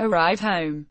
arrive home.